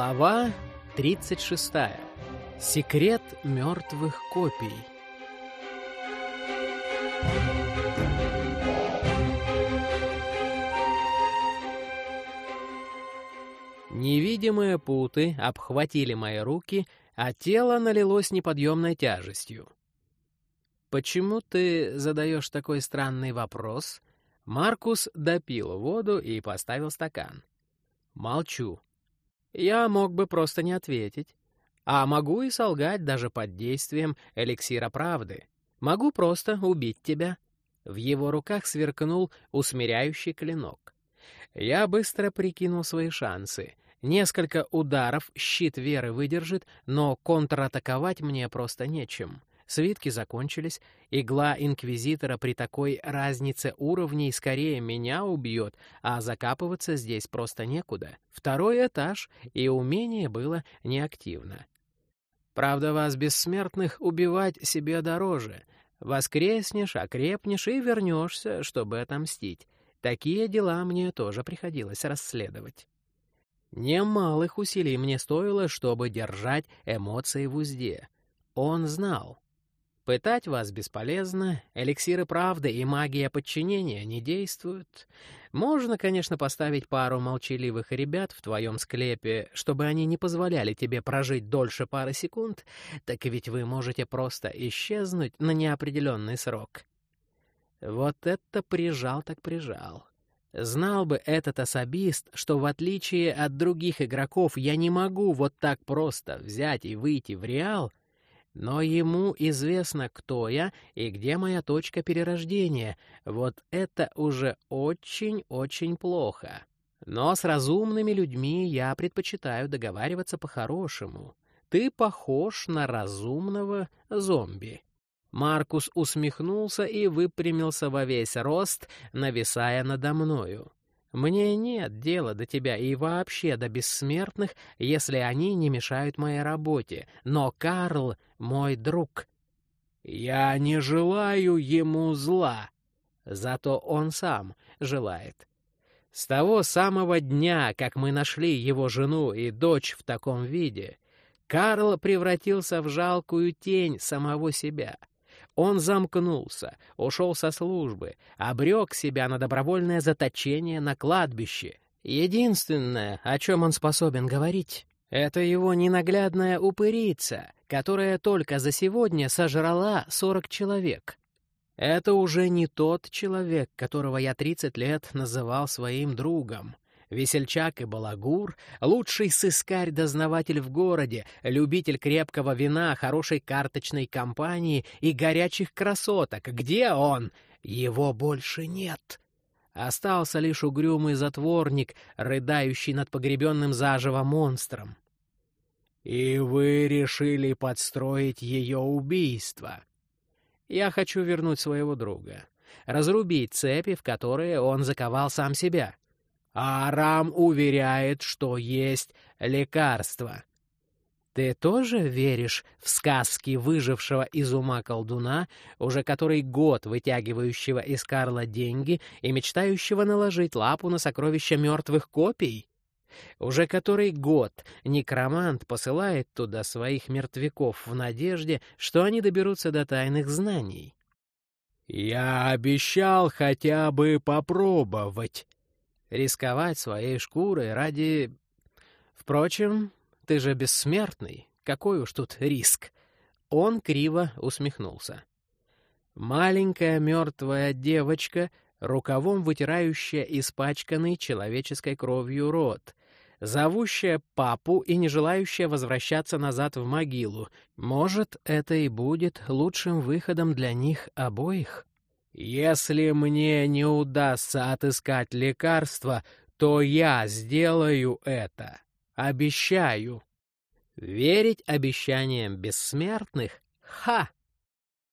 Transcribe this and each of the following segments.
Глава 36. Секрет мертвых копий. Невидимые путы обхватили мои руки, а тело налилось неподъемной тяжестью. «Почему ты задаешь такой странный вопрос?» Маркус допил воду и поставил стакан. Молчу. Я мог бы просто не ответить. А могу и солгать даже под действием эликсира правды. Могу просто убить тебя. В его руках сверкнул усмиряющий клинок. Я быстро прикинул свои шансы. Несколько ударов щит веры выдержит, но контратаковать мне просто нечем. Свитки закончились. Игла Инквизитора при такой разнице уровней скорее меня убьет, а закапываться здесь просто некуда. Второй этаж, и умение было неактивно. Правда, вас, бессмертных, убивать себе дороже. Воскреснешь, окрепнешь и вернешься, чтобы отомстить. Такие дела мне тоже приходилось расследовать. Немалых усилий мне стоило, чтобы держать эмоции в узде. Он знал. Пытать вас бесполезно, эликсиры правды и магия подчинения не действуют. Можно, конечно, поставить пару молчаливых ребят в твоем склепе, чтобы они не позволяли тебе прожить дольше пары секунд, так ведь вы можете просто исчезнуть на неопределенный срок. Вот это прижал так прижал. Знал бы этот особист, что в отличие от других игроков я не могу вот так просто взять и выйти в Реал — но ему известно, кто я и где моя точка перерождения. Вот это уже очень-очень плохо. Но с разумными людьми я предпочитаю договариваться по-хорошему. Ты похож на разумного зомби. Маркус усмехнулся и выпрямился во весь рост, нависая надо мною. Мне нет дела до тебя и вообще до бессмертных, если они не мешают моей работе. Но Карл — мой друг. Я не желаю ему зла, зато он сам желает. С того самого дня, как мы нашли его жену и дочь в таком виде, Карл превратился в жалкую тень самого себя — он замкнулся, ушел со службы, обрек себя на добровольное заточение на кладбище. Единственное, о чем он способен говорить, это его ненаглядная упырица, которая только за сегодня сожрала сорок человек. Это уже не тот человек, которого я тридцать лет называл своим другом. Весельчак и балагур, лучший сыскарь-дознаватель в городе, любитель крепкого вина, хорошей карточной компании и горячих красоток. Где он? Его больше нет. Остался лишь угрюмый затворник, рыдающий над погребенным заживо монстром. «И вы решили подстроить ее убийство?» «Я хочу вернуть своего друга, разрубить цепи, в которые он заковал сам себя». Арам уверяет, что есть лекарство. Ты тоже веришь в сказки выжившего из ума колдуна, уже который год вытягивающего из Карла деньги и мечтающего наложить лапу на сокровища мертвых копий? Уже который год некромант посылает туда своих мертвяков в надежде, что они доберутся до тайных знаний. «Я обещал хотя бы попробовать», Рисковать своей шкурой ради... Впрочем, ты же бессмертный. Какой уж тут риск? Он криво усмехнулся. Маленькая мертвая девочка, рукавом вытирающая испачканный человеческой кровью рот, зовущая папу и не желающая возвращаться назад в могилу. Может, это и будет лучшим выходом для них обоих? Если мне не удастся отыскать лекарство, то я сделаю это. Обещаю. Верить обещаниям бессмертных? Ха!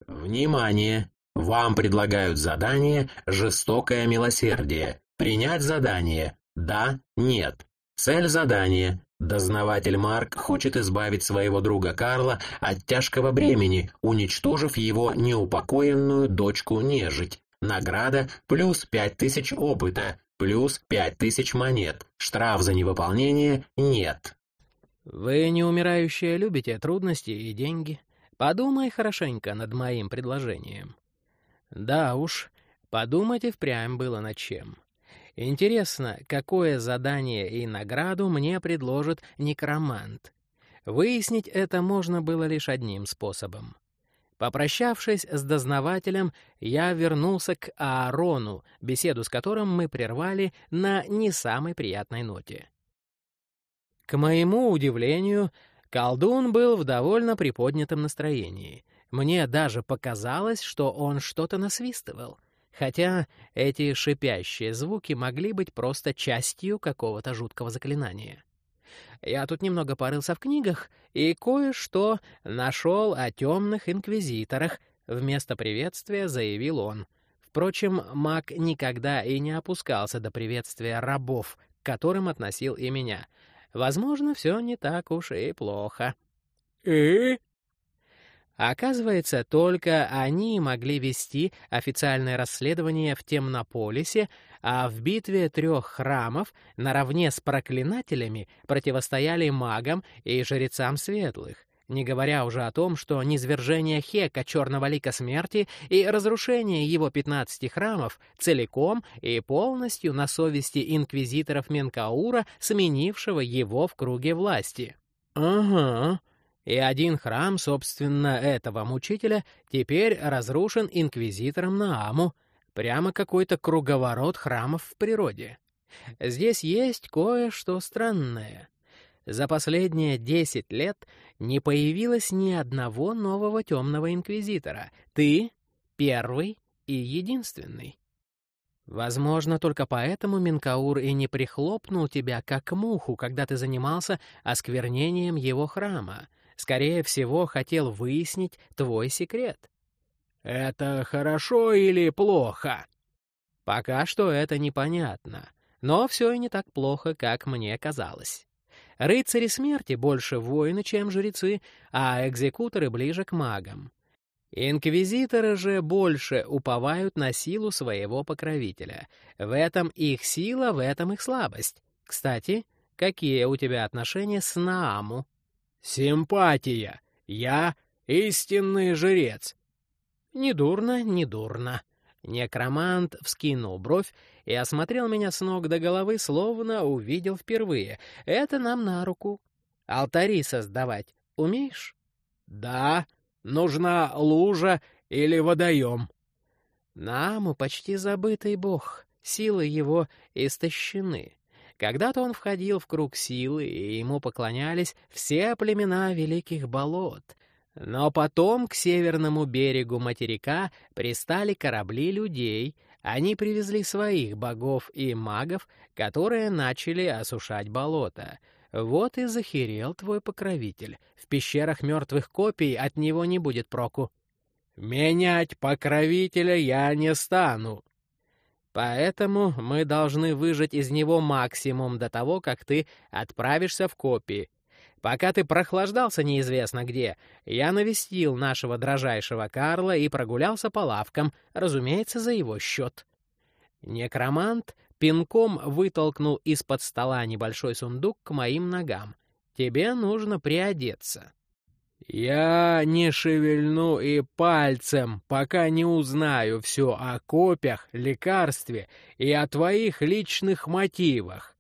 Внимание! Вам предлагают задание «Жестокое милосердие». Принять задание? Да, нет. Цель задания Дознаватель Марк хочет избавить своего друга Карла от тяжкого бремени, уничтожив его неупокоенную дочку-нежить. Награда плюс пять тысяч опыта, плюс пять тысяч монет. Штраф за невыполнение нет. Вы, неумирающие, любите трудности и деньги. Подумай хорошенько над моим предложением. Да уж, подумать и впрямь было над чем. Интересно, какое задание и награду мне предложит некромант. Выяснить это можно было лишь одним способом. Попрощавшись с дознавателем, я вернулся к Аарону, беседу с которым мы прервали на не самой приятной ноте. К моему удивлению, колдун был в довольно приподнятом настроении. Мне даже показалось, что он что-то насвистывал, хотя эти шипящие звуки могли быть просто частью какого-то жуткого заклинания. Я тут немного порылся в книгах и кое-что нашел о темных инквизиторах. Вместо приветствия заявил он. Впрочем, маг никогда и не опускался до приветствия рабов, к которым относил и меня. Возможно, все не так уж и плохо. «И?» Оказывается, только они могли вести официальное расследование в Темнополисе, а в битве трех храмов наравне с проклинателями противостояли магам и жрецам светлых, не говоря уже о том, что низвержение Хека, черного лика смерти, и разрушение его пятнадцати храмов целиком и полностью на совести инквизиторов Менкаура, сменившего его в круге власти. «Ага», и один храм, собственно, этого мучителя теперь разрушен инквизитором Нааму, Прямо какой-то круговорот храмов в природе. Здесь есть кое-что странное. За последние десять лет не появилось ни одного нового темного инквизитора. Ты — первый и единственный. Возможно, только поэтому Минкаур и не прихлопнул тебя как муху, когда ты занимался осквернением его храма. Скорее всего, хотел выяснить твой секрет. Это хорошо или плохо? Пока что это непонятно, но все и не так плохо, как мне казалось. Рыцари смерти больше воины, чем жрецы, а экзекуторы ближе к магам. Инквизиторы же больше уповают на силу своего покровителя. В этом их сила, в этом их слабость. Кстати, какие у тебя отношения с Нааму? Симпатия. Я истинный жрец. «Недурно, недурно». Некромант вскинул бровь и осмотрел меня с ног до головы, словно увидел впервые. Это нам на руку. Алтари создавать умеешь? Да, нужна лужа или водоем. Наму почти забытый бог, силы его истощены. Когда-то он входил в круг силы, и ему поклонялись все племена великих болот — но потом к северному берегу материка пристали корабли людей, они привезли своих богов и магов, которые начали осушать болото. Вот и захерел твой покровитель. В пещерах мертвых копий от него не будет проку. Менять покровителя я не стану. Поэтому мы должны выжать из него максимум до того, как ты отправишься в копии. Пока ты прохлаждался неизвестно где, я навестил нашего дрожайшего Карла и прогулялся по лавкам, разумеется, за его счет. Некромант пинком вытолкнул из-под стола небольшой сундук к моим ногам. Тебе нужно приодеться. «Я не шевельну и пальцем, пока не узнаю все о копях, лекарстве и о твоих личных мотивах».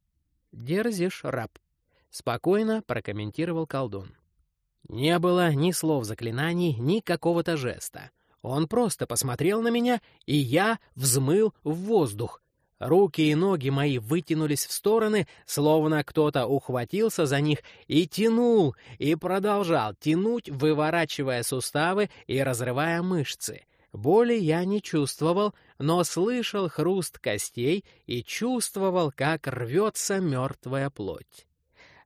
«Дерзишь, раб», — спокойно прокомментировал колдун. Не было ни слов заклинаний, ни какого-то жеста. Он просто посмотрел на меня, и я взмыл в воздух. Руки и ноги мои вытянулись в стороны, словно кто-то ухватился за них и тянул, и продолжал тянуть, выворачивая суставы и разрывая мышцы. Боли я не чувствовал, но слышал хруст костей и чувствовал, как рвется мертвая плоть.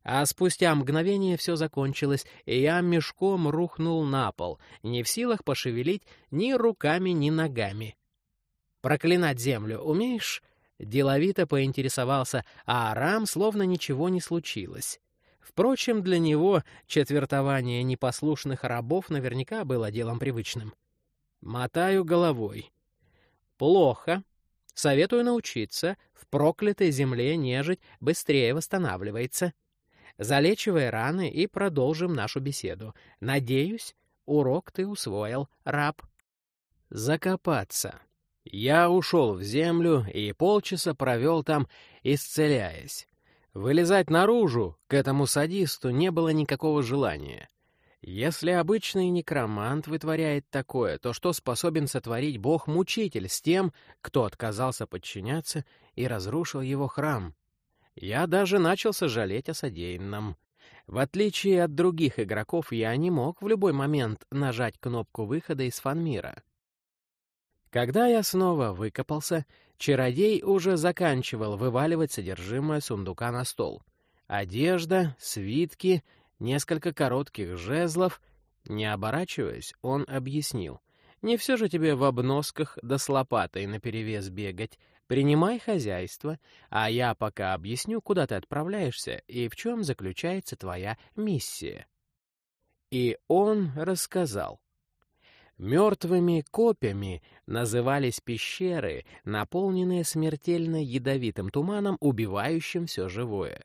А спустя мгновение все закончилось, и я мешком рухнул на пол, не в силах пошевелить ни руками, ни ногами. «Проклинать землю умеешь?» Деловито поинтересовался, а Арам словно ничего не случилось. Впрочем, для него четвертование непослушных рабов наверняка было делом привычным. Мотаю головой. «Плохо. Советую научиться. В проклятой земле нежить быстрее восстанавливается». Залечивай раны и продолжим нашу беседу. Надеюсь, урок ты усвоил, раб. Закопаться. Я ушел в землю и полчаса провел там, исцеляясь. Вылезать наружу к этому садисту не было никакого желания. Если обычный некромант вытворяет такое, то что способен сотворить бог-мучитель с тем, кто отказался подчиняться и разрушил его храм? Я даже начал сожалеть о содеянном. В отличие от других игроков, я не мог в любой момент нажать кнопку выхода из фанмира. Когда я снова выкопался, чародей уже заканчивал вываливать содержимое сундука на стол. Одежда, свитки — несколько коротких жезлов. Не оборачиваясь, он объяснил. «Не все же тебе в обносках да с лопатой наперевес бегать. Принимай хозяйство, а я пока объясню, куда ты отправляешься и в чем заключается твоя миссия». И он рассказал. Мертвыми копьями назывались пещеры, наполненные смертельно ядовитым туманом, убивающим все живое.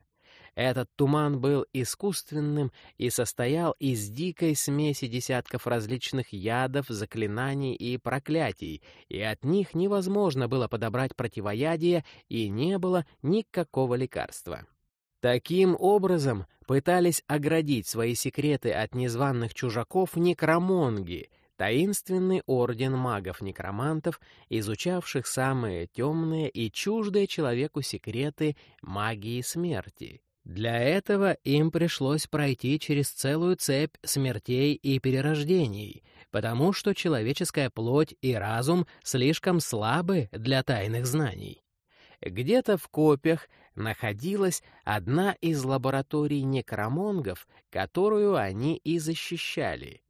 Этот туман был искусственным и состоял из дикой смеси десятков различных ядов, заклинаний и проклятий, и от них невозможно было подобрать противоядие, и не было никакого лекарства. Таким образом пытались оградить свои секреты от незваных чужаков некромонги, таинственный орден магов-некромантов, изучавших самые темные и чуждые человеку секреты магии смерти. Для этого им пришлось пройти через целую цепь смертей и перерождений, потому что человеческая плоть и разум слишком слабы для тайных знаний. Где-то в копьях находилась одна из лабораторий некромонгов, которую они и защищали.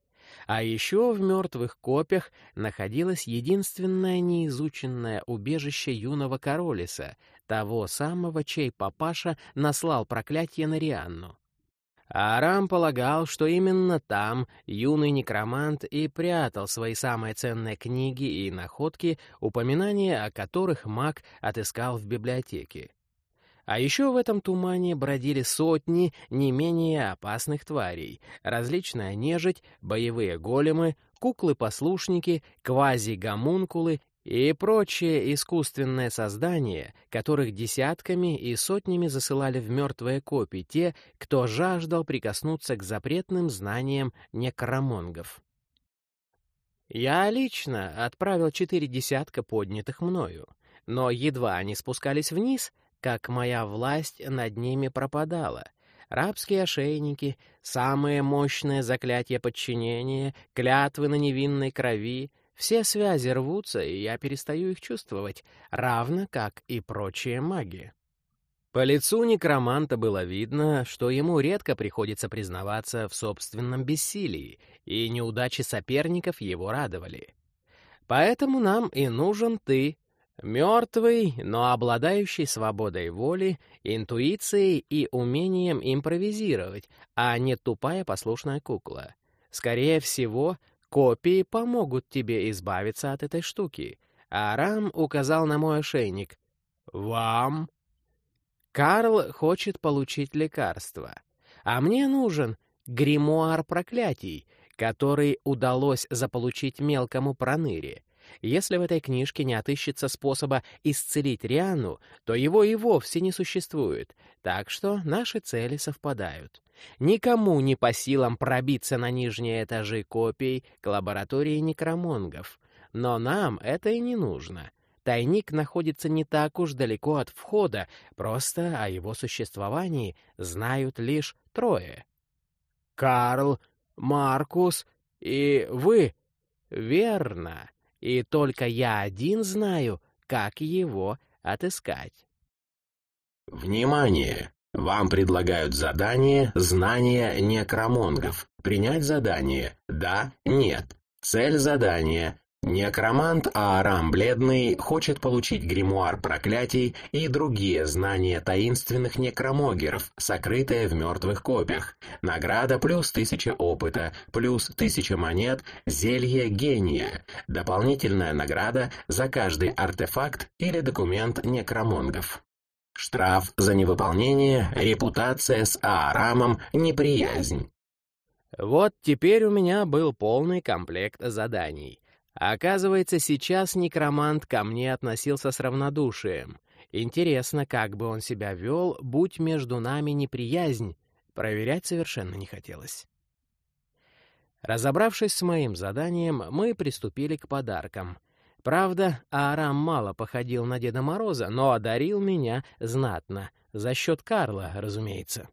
А еще в мертвых копьях находилось единственное неизученное убежище юного Королиса, того самого, чей папаша наслал проклятие на Рианну. Арам полагал, что именно там юный некромант и прятал свои самые ценные книги и находки, упоминания о которых маг отыскал в библиотеке. А еще в этом тумане бродили сотни не менее опасных тварей, различная нежить, боевые големы, куклы-послушники, квази-гомункулы и прочие искусственные создания, которых десятками и сотнями засылали в мертвые копии те, кто жаждал прикоснуться к запретным знаниям некромонгов. Я лично отправил четыре десятка поднятых мною, но едва они спускались вниз, как моя власть над ними пропадала. Рабские ошейники, самые мощные заклятия подчинения, клятвы на невинной крови — все связи рвутся, и я перестаю их чувствовать, равно как и прочие маги. По лицу некроманта было видно, что ему редко приходится признаваться в собственном бессилии, и неудачи соперников его радовали. Поэтому нам и нужен ты, мертвый, но обладающий свободой воли, интуицией и умением импровизировать, а не тупая послушная кукла. Скорее всего, Копии помогут тебе избавиться от этой штуки. Арам указал на мой ошейник. «Вам?» Карл хочет получить лекарство. А мне нужен гримуар проклятий, который удалось заполучить мелкому проныре. Если в этой книжке не отыщется способа исцелить Риану, то его и вовсе не существует, так что наши цели совпадают. Никому не по силам пробиться на нижние этажи копий к лаборатории некромонгов. Но нам это и не нужно. Тайник находится не так уж далеко от входа, просто о его существовании знают лишь трое. «Карл, Маркус и вы!» «Верно. И только я один знаю, как его отыскать». «Внимание! Вам предлагают задание «Знание некромонгов». Принять задание «Да», «Нет». Цель задания Некромант Аарам Бледный хочет получить гримуар проклятий и другие знания таинственных некромогеров, сокрытые в мертвых копиях. Награда плюс тысяча опыта, плюс тысяча монет, зелье гения. Дополнительная награда за каждый артефакт или документ некромонгов. Штраф за невыполнение, репутация с Аарамом, неприязнь. Вот теперь у меня был полный комплект заданий. Оказывается, сейчас некромант ко мне относился с равнодушием. Интересно, как бы он себя вел, будь между нами неприязнь. Проверять совершенно не хотелось. Разобравшись с моим заданием, мы приступили к подаркам. Правда, Арам мало походил на Деда Мороза, но одарил меня знатно. За счет Карла, разумеется.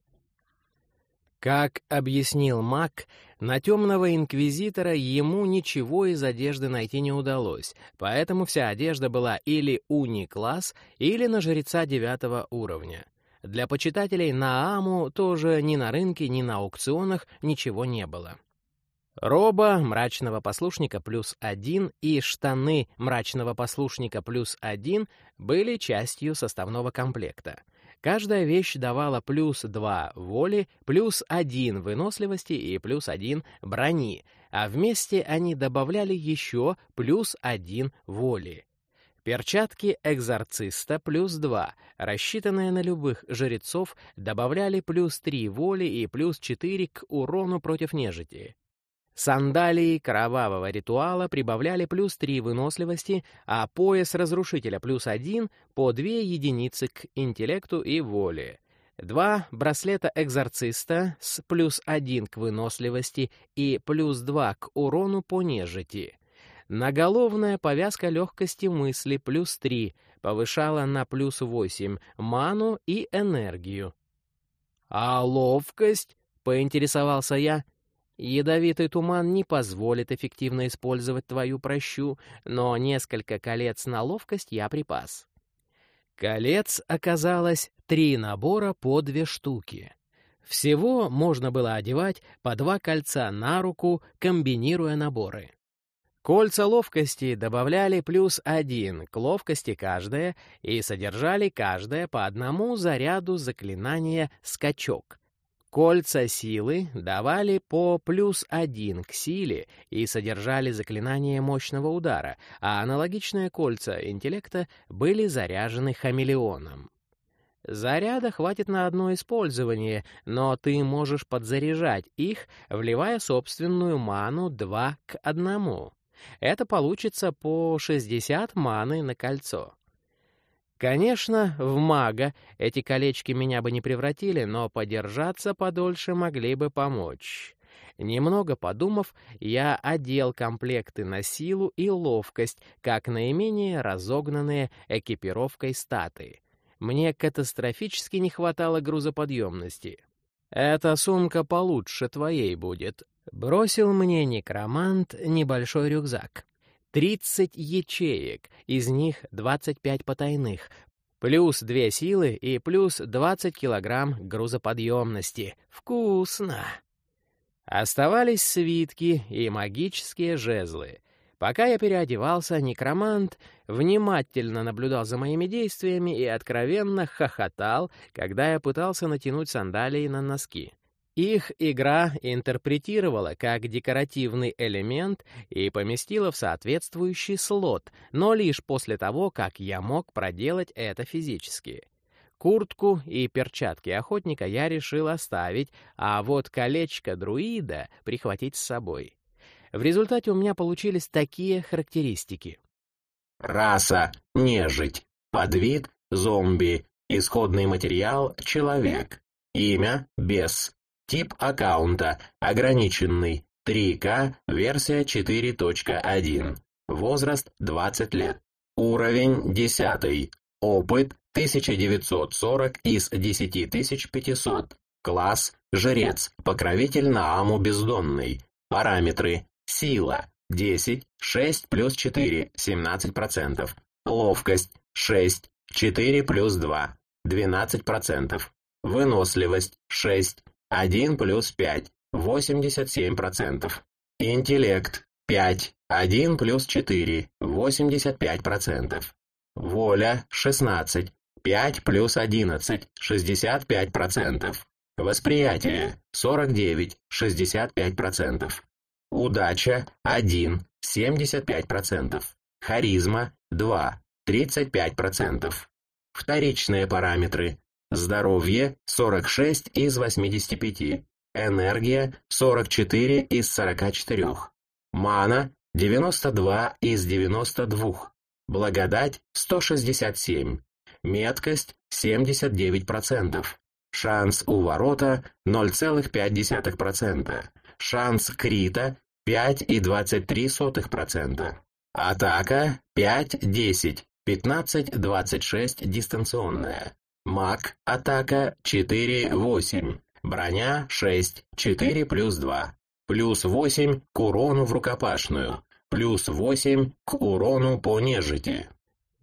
Как объяснил Мак, на темного инквизитора ему ничего из одежды найти не удалось, поэтому вся одежда была или уни-класс, или на жреца девятого уровня. Для почитателей Нааму тоже ни на рынке, ни на аукционах ничего не было. Роба мрачного послушника плюс один и штаны мрачного послушника плюс один были частью составного комплекта — Каждая вещь давала плюс 2 воли, плюс 1 выносливости и плюс 1 брони, а вместе они добавляли еще плюс 1 воли. Перчатки экзорциста плюс 2, рассчитанные на любых жрецов, добавляли плюс 3 воли и плюс 4 к урону против нежити. Сандалии кровавого ритуала прибавляли плюс 3 выносливости, а пояс разрушителя плюс 1 по 2 единицы к интеллекту и воле. Два браслета экзорциста с плюс 1 к выносливости и плюс 2 к урону по нежити. Наголовная повязка легкости мысли плюс 3 повышала на плюс 8 ману и энергию. «А ловкость?» — поинтересовался я. Ядовитый туман не позволит эффективно использовать твою прощу, но несколько колец на ловкость я припас. Колец оказалось три набора по две штуки. Всего можно было одевать по два кольца на руку, комбинируя наборы. Кольца ловкости добавляли плюс один к ловкости каждое и содержали каждое по одному заряду заклинания «Скачок», Кольца силы давали по плюс один к силе и содержали заклинание мощного удара, а аналогичные кольца интеллекта были заряжены хамелеоном. Заряда хватит на одно использование, но ты можешь подзаряжать их, вливая собственную ману 2 к 1. Это получится по 60 маны на кольцо. Конечно, в мага эти колечки меня бы не превратили, но подержаться подольше могли бы помочь. Немного подумав, я одел комплекты на силу и ловкость, как наименее разогнанные экипировкой статы. Мне катастрофически не хватало грузоподъемности. «Эта сумка получше твоей будет», — бросил мне некромант небольшой рюкзак. 30 ячеек, из них 25 потайных, плюс 2 силы и плюс 20 килограмм грузоподъемности. Вкусно! Оставались свитки и магические жезлы. Пока я переодевался, некромант внимательно наблюдал за моими действиями и откровенно хохотал, когда я пытался натянуть сандалии на носки. Их игра интерпретировала как декоративный элемент и поместила в соответствующий слот, но лишь после того, как я мог проделать это физически. Куртку и перчатки охотника я решил оставить, а вот колечко друида прихватить с собой. В результате у меня получились такие характеристики. Раса — нежить, подвид — зомби, исходный материал — человек, имя — бес, Тип аккаунта ограниченный 3К, версия 4.1. Возраст 20 лет. Уровень 10. Опыт 1940 из 10500. Класс Жрец. Покровитель Нааму Бездонный. Параметры. Сила 10, 6 плюс 4, 17%. Ловкость 6, 4 плюс 2, 12%. Выносливость 6, 1 плюс 5, 87%. Интеллект 5, 1 плюс 4, 85%. Воля 16, 5 плюс 11, 65%. Восприятие 49, 65%. Удача 1, 75%. Харизма 2, 35%. Вторичные параметры. Здоровье 46 из 85. Энергия 44 из 44. Мана 92 из 92. Благодать 167. Меткость 79%. Шанс у ворота 0,5%. Шанс крита 5,23%. Атака 5-10, 15-26 дистанционная. Маг атака 4-8. Броня 6, 4 плюс 2. Плюс 8 к урону в рукопашную. Плюс 8 к урону по нежити.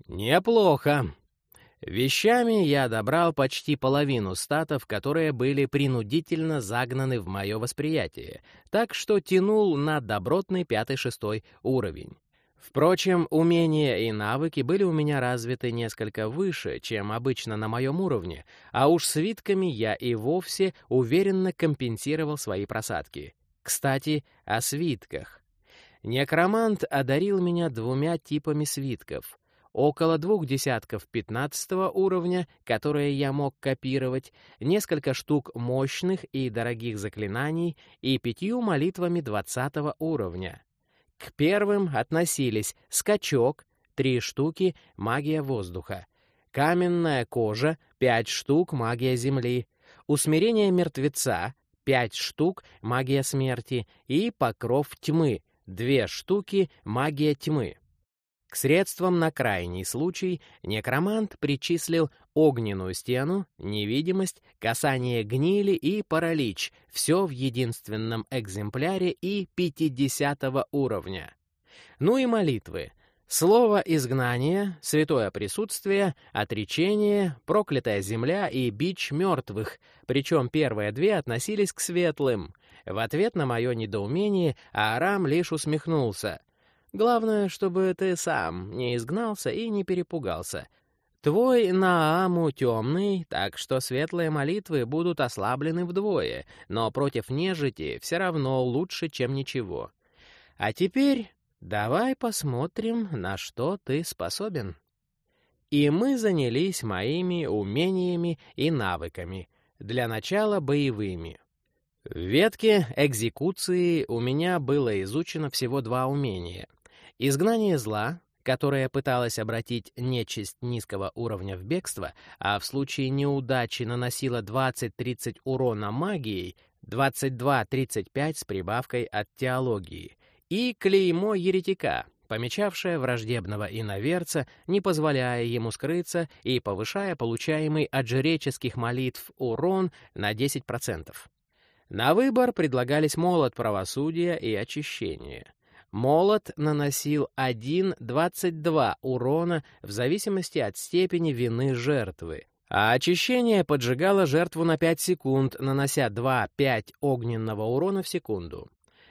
Неплохо. Вещами я добрал почти половину статов, которые были принудительно загнаны в мое восприятие, так что тянул на добротный пятый-шестой уровень. Впрочем, умения и навыки были у меня развиты несколько выше, чем обычно на моем уровне, а уж свитками я и вовсе уверенно компенсировал свои просадки. Кстати, о свитках. Некромант одарил меня двумя типами свитков. Около двух десятков пятнадцатого уровня, которые я мог копировать, несколько штук мощных и дорогих заклинаний и пятью молитвами двадцатого уровня. К первым относились скачок, три штуки, магия воздуха, каменная кожа, пять штук, магия земли, усмирение мертвеца, пять штук, магия смерти. И покров тьмы, две штуки, магия тьмы. К средствам на крайний случай некромант причислил огненную стену, невидимость, касание гнили и паралич, все в единственном экземпляре и 50 уровня. Ну и молитвы. Слово изгнания, святое присутствие, отречение, проклятая земля и бич мертвых, причем первые две относились к светлым. В ответ на мое недоумение Арам лишь усмехнулся. Главное, чтобы ты сам не изгнался и не перепугался. Твой Нааму темный, так что светлые молитвы будут ослаблены вдвое, но против нежити все равно лучше, чем ничего. А теперь давай посмотрим, на что ты способен. И мы занялись моими умениями и навыками, для начала боевыми. В ветке экзекуции у меня было изучено всего два умения — Изгнание зла, которое пыталось обратить нечисть низкого уровня в бегство, а в случае неудачи наносило 20-30 урона магией, 22-35 с прибавкой от теологии, и клеймо еретика, помечавшее враждебного иноверца, не позволяя ему скрыться и повышая получаемый от жреческих молитв урон на 10%. На выбор предлагались молот правосудия и очищения. Молот наносил 1-22 урона в зависимости от степени вины жертвы, а очищение поджигало жертву на 5 секунд, нанося 2-5 огненного урона в секунду.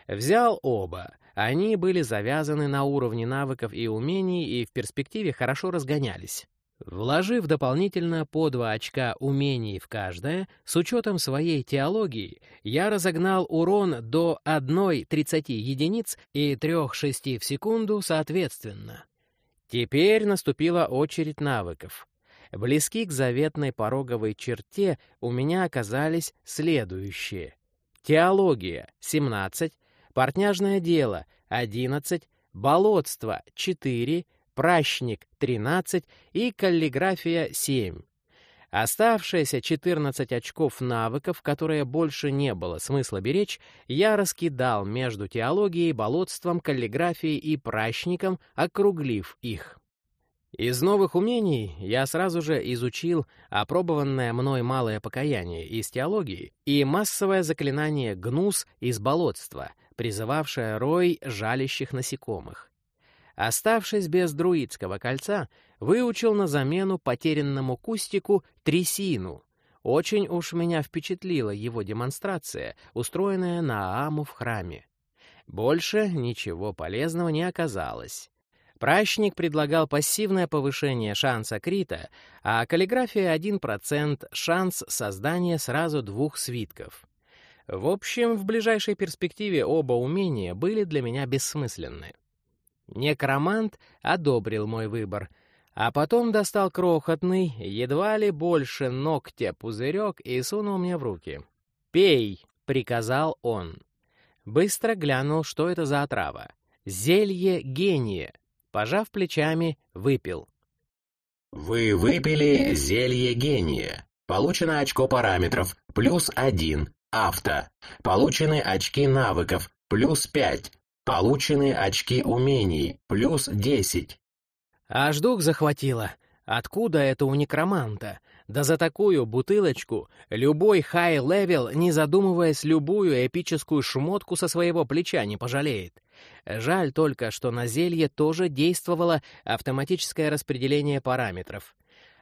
Взял оба. Они были завязаны на уровне навыков и умений и в перспективе хорошо разгонялись. Вложив дополнительно по два очка умений в каждое, с учетом своей теологии, я разогнал урон до 1,30 единиц и 3,6 в секунду соответственно. Теперь наступила очередь навыков. Близки к заветной пороговой черте у меня оказались следующие. Теология — 17, портняжное дело — 11, болотство — 4, пращник 13 и каллиграфия 7. Оставшиеся 14 очков навыков, которые больше не было смысла беречь, я раскидал между теологией, болотством, каллиграфией и пращником, округлив их. Из новых умений я сразу же изучил опробованное мной малое покаяние из теологии и массовое заклинание «Гнус» из болотства, призывавшее рой жалящих насекомых. Оставшись без друидского кольца, выучил на замену потерянному кустику трясину. Очень уж меня впечатлила его демонстрация, устроенная на Ааму в храме. Больше ничего полезного не оказалось. Пращник предлагал пассивное повышение шанса крита, а каллиграфия 1% шанс создания сразу двух свитков. В общем, в ближайшей перспективе оба умения были для меня бессмысленны. Некромант одобрил мой выбор. А потом достал крохотный, едва ли больше ногтя пузырек и сунул мне в руки. «Пей!» — приказал он. Быстро глянул, что это за отрава. «Зелье гения!» Пожав плечами, выпил. Вы выпили зелье гения. Получено очко параметров, плюс один. Авто. Получены очки навыков, плюс пять. Получены очки умений, плюс десять. Аж дух захватило. Откуда это у некроманта? Да за такую бутылочку любой high-level, не задумываясь, любую эпическую шмотку со своего плеча не пожалеет. Жаль только, что на зелье тоже действовало автоматическое распределение параметров.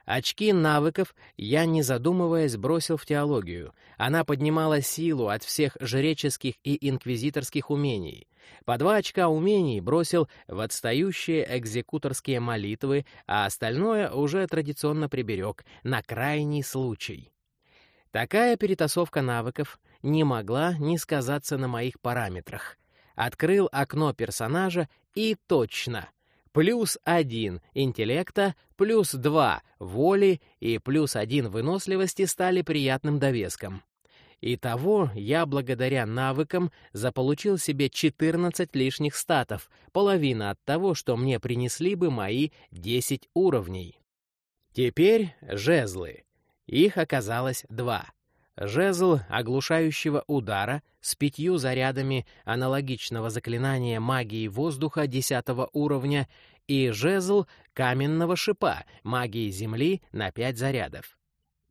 Очки навыков я, не задумываясь, бросил в теологию. Она поднимала силу от всех жреческих и инквизиторских умений. По два очка умений бросил в отстающие экзекуторские молитвы, а остальное уже традиционно приберег на крайний случай. Такая перетасовка навыков не могла не сказаться на моих параметрах. Открыл окно персонажа и точно плюс один интеллекта, плюс два воли и плюс один выносливости стали приятным довеском. Итого я благодаря навыкам заполучил себе 14 лишних статов, половина от того, что мне принесли бы мои 10 уровней. Теперь жезлы. Их оказалось два. Жезл оглушающего удара с пятью зарядами аналогичного заклинания магии воздуха десятого уровня и жезл каменного шипа магии земли на пять зарядов.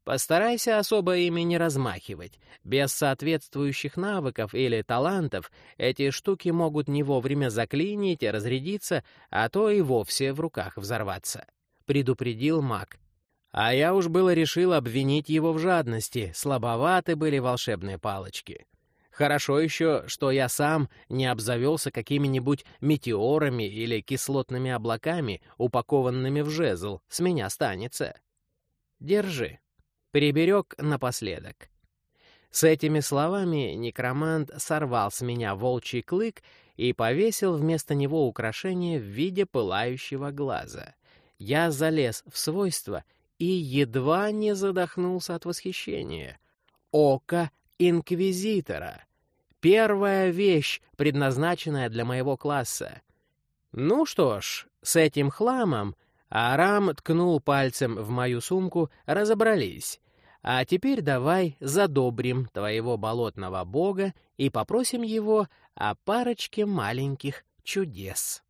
Постарайся особо ими не размахивать. Без соответствующих навыков или талантов эти штуки могут не вовремя заклинить разрядиться, а то и вовсе в руках взорваться. Предупредил маг. А я уж было решил обвинить его в жадности, слабоваты были волшебные палочки. Хорошо еще, что я сам не обзавелся какими-нибудь метеорами или кислотными облаками, упакованными в жезл, с меня станется. Держи. Приберег напоследок. С этими словами некромант сорвал с меня волчий клык и повесил вместо него украшение в виде пылающего глаза. Я залез в свойства и едва не задохнулся от восхищения. Око Инквизитора. Первая вещь, предназначенная для моего класса. Ну что ж, с этим хламом Арам ткнул пальцем в мою сумку, разобрались. А теперь давай задобрим твоего болотного бога и попросим его о парочке маленьких чудес.